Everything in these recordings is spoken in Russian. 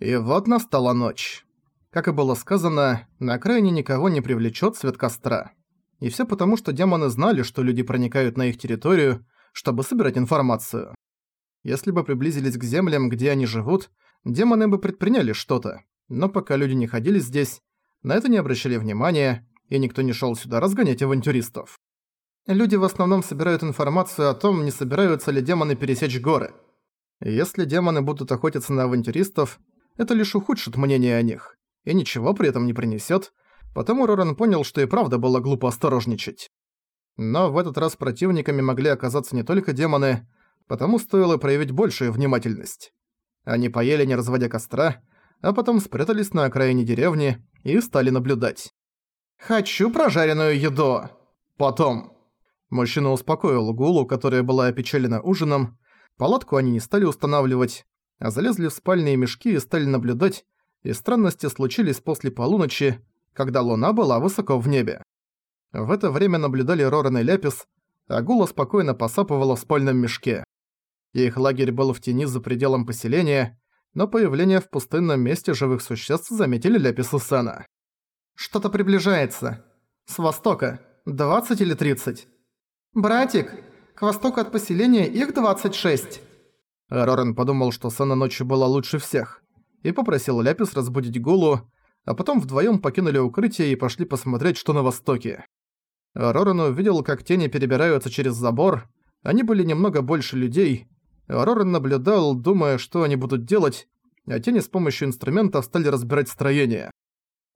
И вот настала ночь. Как и было сказано, на окраине никого не привлечет свет костра. И все потому, что демоны знали, что люди проникают на их территорию, чтобы собирать информацию. Если бы приблизились к землям, где они живут, демоны бы предприняли что-то. Но пока люди не ходили здесь, на это не обращали внимания, и никто не шел сюда разгонять авантюристов. Люди в основном собирают информацию о том, не собираются ли демоны пересечь горы. Если демоны будут охотиться на авантюристов, это лишь ухудшит мнение о них, и ничего при этом не принесет, потому Роран понял, что и правда было глупо осторожничать. Но в этот раз противниками могли оказаться не только демоны, потому стоило проявить большую внимательность. Они поели, не разводя костра, а потом спрятались на окраине деревни и стали наблюдать. «Хочу прожаренную еду! Потом!» Мужчина успокоил Гулу, которая была опечалена ужином. Палатку они не стали устанавливать, залезли в спальные мешки и стали наблюдать, и странности случились после полуночи, когда луна была высоко в небе. В это время наблюдали Роран и Ляпис, а Гула спокойно посапывала в спальном мешке. Их лагерь был в тени за пределом поселения, но появление в пустынном месте живых существ заметили Ляпис и Сена. «Что-то приближается. С востока. 20 или 30. Братик, к востоку от поселения их 26». Рорен подумал, что Сана ночью была лучше всех, и попросил Ляпис разбудить Гулу, а потом вдвоем покинули укрытие и пошли посмотреть, что на востоке. Рорен увидел, как тени перебираются через забор, они были немного больше людей. Рорен наблюдал, думая, что они будут делать, а тени с помощью инструментов стали разбирать строение.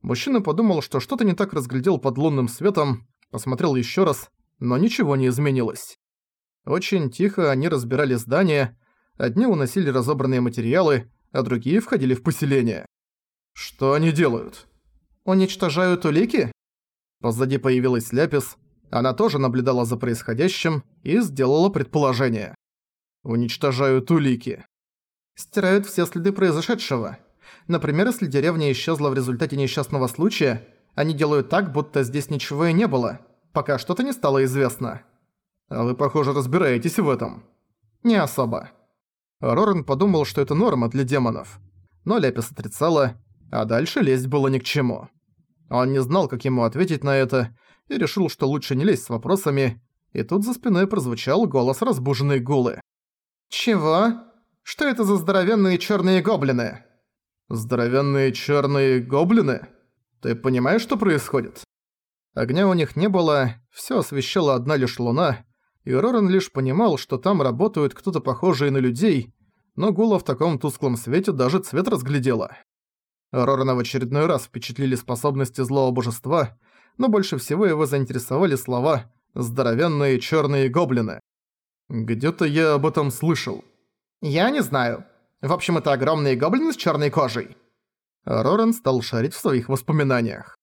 Мужчина подумал, что что-то не так разглядел под лунным светом, посмотрел еще раз, но ничего не изменилось. Очень тихо они разбирали здание, Одни уносили разобранные материалы, а другие входили в поселение. Что они делают? Уничтожают улики? Позади появилась Ляпис. Она тоже наблюдала за происходящим и сделала предположение. Уничтожают улики. Стирают все следы произошедшего. Например, если деревня исчезла в результате несчастного случая, они делают так, будто здесь ничего и не было, пока что-то не стало известно. А вы, похоже, разбираетесь в этом. Не особо. Рорен подумал, что это норма для демонов. Но Ляпис отрицала, а дальше лезть было ни к чему. Он не знал, как ему ответить на это, и решил, что лучше не лезть с вопросами, и тут за спиной прозвучал голос разбуженной гулы. «Чего? Что это за здоровенные черные гоблины?» «Здоровенные черные гоблины? Ты понимаешь, что происходит?» Огня у них не было, все освещала одна лишь луна, и Роран лишь понимал, что там работают кто-то похожий на людей, но Гула в таком тусклом свете даже цвет разглядела. Рорана в очередной раз впечатлили способности злого божества, но больше всего его заинтересовали слова «здоровенные черные гоблины». Где-то я об этом слышал. «Я не знаю. В общем, это огромные гоблины с черной кожей». Роран стал шарить в своих воспоминаниях.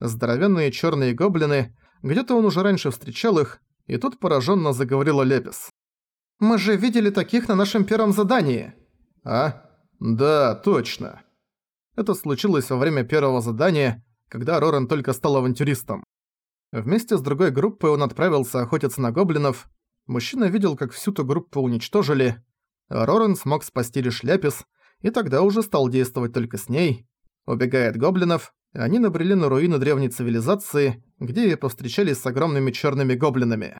Здоровенные черные гоблины, где-то он уже раньше встречал их, и тут пораженно заговорила Лепис. «Мы же видели таких на нашем первом задании!» «А? Да, точно!» Это случилось во время первого задания, когда Рорен только стал авантюристом. Вместе с другой группой он отправился охотиться на гоблинов. Мужчина видел, как всю ту группу уничтожили. Рорен смог спасти лишь Ляпис, и тогда уже стал действовать только с ней. Убегая от гоблинов, они набрели на руины древней цивилизации, где и повстречались с огромными черными гоблинами.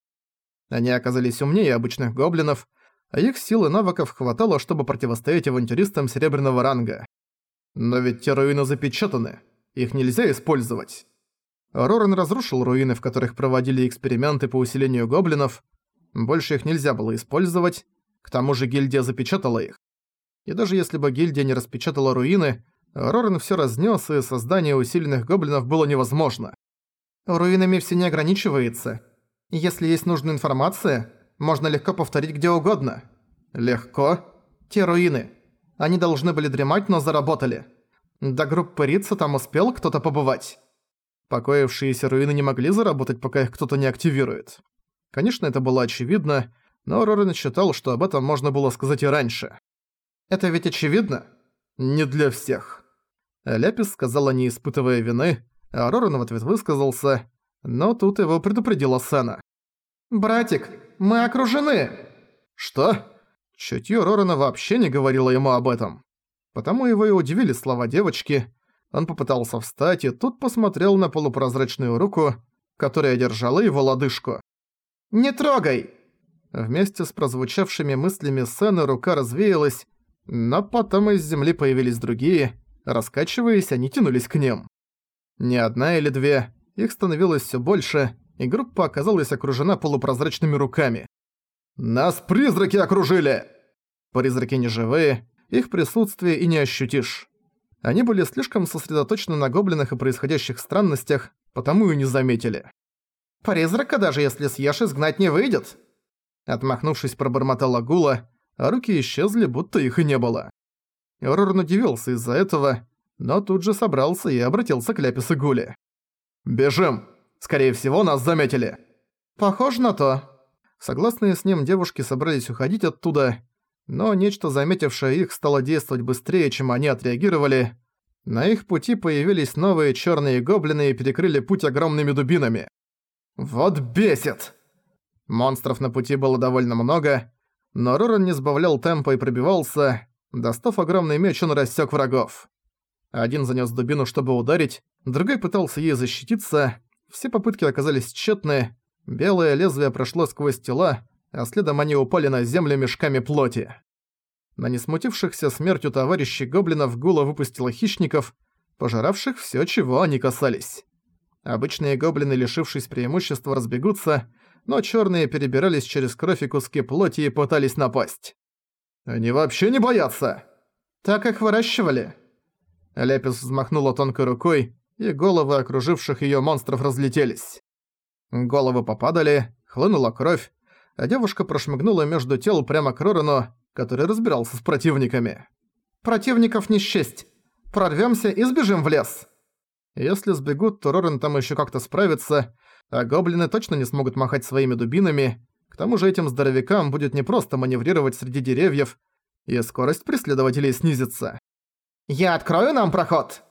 Они оказались умнее обычных гоблинов, а их сил и навыков хватало, чтобы противостоять авантюристам серебряного ранга. Но ведь те руины запечатаны, их нельзя использовать. Роран разрушил руины, в которых проводили эксперименты по усилению гоблинов. Больше их нельзя было использовать, к тому же гильдия запечатала их. И даже если бы гильдия не распечатала руины, Роран все разнес, и создание усиленных гоблинов было невозможно. Руинами все не ограничивается. Если есть нужная информация, можно легко повторить где угодно. Легко? Те руины. Они должны были дремать, но заработали. До группы Рица там успел кто-то побывать. Покоившиеся руины не могли заработать, пока их кто-то не активирует. Конечно, это было очевидно, но Рорен считал, что об этом можно было сказать и раньше. Это ведь очевидно? Не для всех. Ляпис сказала, не испытывая вины, а Роран в ответ высказался, но тут его предупредила Сена. «Братик, мы окружены!» «Что?» Чутьё Рорана вообще не говорила ему об этом. Потому его и удивили слова девочки. Он попытался встать и тут посмотрел на полупрозрачную руку, которая держала его лодыжку. «Не трогай!» Вместе с прозвучавшими мыслями Сэна рука развеялась, но потом из земли появились другие, раскачиваясь, они тянулись к ним. Не одна или две, их становилось всё больше, и группа оказалась окружена полупрозрачными руками. «Нас призраки окружили!» Призраки не живые, их присутствие и не ощутишь. Они были слишком сосредоточены на гоблинах и происходящих странностях, потому и не заметили. «Призрака даже если съешь, изгнать не выйдет!» Отмахнувшись, пробормотала Гула, а руки исчезли, будто их и не было. Рорн удивился из-за этого, но тут же собрался и обратился к Ляпису Гуле. «Бежим! Скорее всего, нас заметили!» «Похоже на то!» Согласные с ним девушки собрались уходить оттуда, но нечто, заметившее их, стало действовать быстрее, чем они отреагировали. На их пути появились новые черные гоблины и перекрыли путь огромными дубинами. «Вот бесит!» Монстров на пути было довольно много, но Роран не сбавлял темпа и пробивался. Достав огромный меч, он рассек врагов. Один занёс дубину, чтобы ударить, другой пытался ей защититься. Все попытки оказались тщетны. Белое лезвие прошло сквозь тела, а следом они упали на землю мешками плоти. На несмутившихся смертью товарищей гоблинов Гула выпустила хищников, пожиравших всё, чего они касались. Обычные гоблины, лишившись преимущества, разбегутся, но чёрные перебирались через кровь и куски плоти и пытались напасть. «Они вообще не боятся!» «Так их выращивали!» Лепис взмахнула тонкой рукой, и головы окруживших её монстров разлетелись. Головы попадали, хлынула кровь, а девушка прошмыгнула между тел прямо к Рорану, который разбирался с противниками. «Противников не счесть! Прорвёмся и сбежим в лес!» Если сбегут, то Роран там ещё как-то справится, а гоблины точно не смогут махать своими дубинами, к тому же этим здоровякам будет непросто маневрировать среди деревьев, и скорость преследователей снизится. «Я открою нам проход!»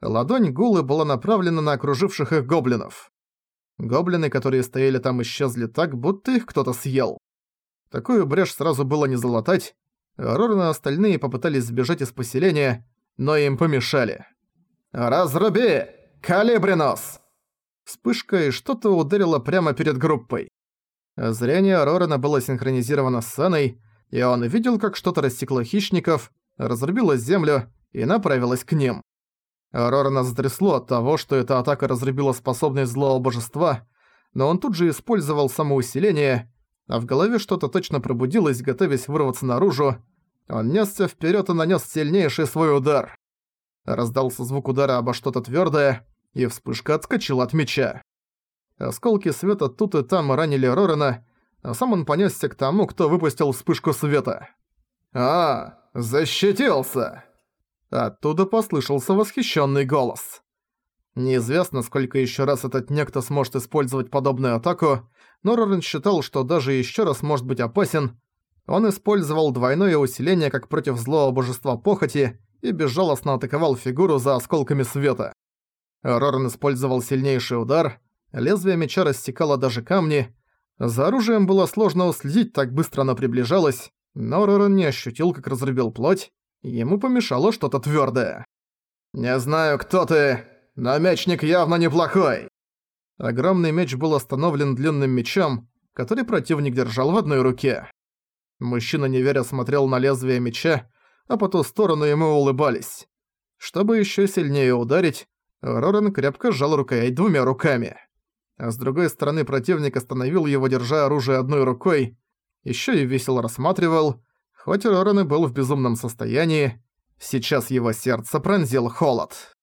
Ладонь Гулы была направлена на окруживших их гоблинов. Гоблины, которые стояли там, исчезли так, будто их кто-то съел. Такую брешь сразу было не залатать. Рорн и остальные попытались сбежать из поселения, но им помешали. «Разруби! Калибринос!» Вспышка и что-то ударило прямо перед группой. Зрение Рорана было синхронизировано с Саной, и он видел, как что-то рассекло хищников, разрубило землю и направилось к ним. Рорана затрясло от того, что эта атака разрубила способность злого божества, но он тут же использовал самоусиление, а в голове что-то точно пробудилось, готовясь вырваться наружу. Он несся вперед и нанес сильнейший свой удар. Раздался звук удара обо что-то твердое, и вспышка отскочила от меча. Осколки света тут и там ранили Рорана, а сам он понесся к тому, кто выпустил вспышку света. «А, защитился!» Оттуда послышался восхищенный голос. Неизвестно, сколько еще раз этот некто сможет использовать подобную атаку, но Рорен считал, что даже еще раз может быть опасен. Он использовал двойное усиление как против злого божества похоти и безжалостно атаковал фигуру за осколками света. Рорен использовал сильнейший удар, лезвие меча рассекало даже камни. За оружием было сложно уследить, так быстро оно приближалось, но Рорен не ощутил, как разрубил плоть, ему помешало что-то твёрдое. «Не знаю, кто ты, но мечник явно неплохой!» Огромный меч был остановлен длинным мечом, который противник держал в одной руке. Мужчина неверя смотрел на лезвие меча, а по ту сторону ему улыбались. Чтобы ещё сильнее ударить, Роран крепко сжал рукоять двумя руками. А с другой стороны противник остановил его, держа оружие одной рукой, ещё и весело рассматривал, хоть Роран и был в безумном состоянии, сейчас его сердце пронзил холод.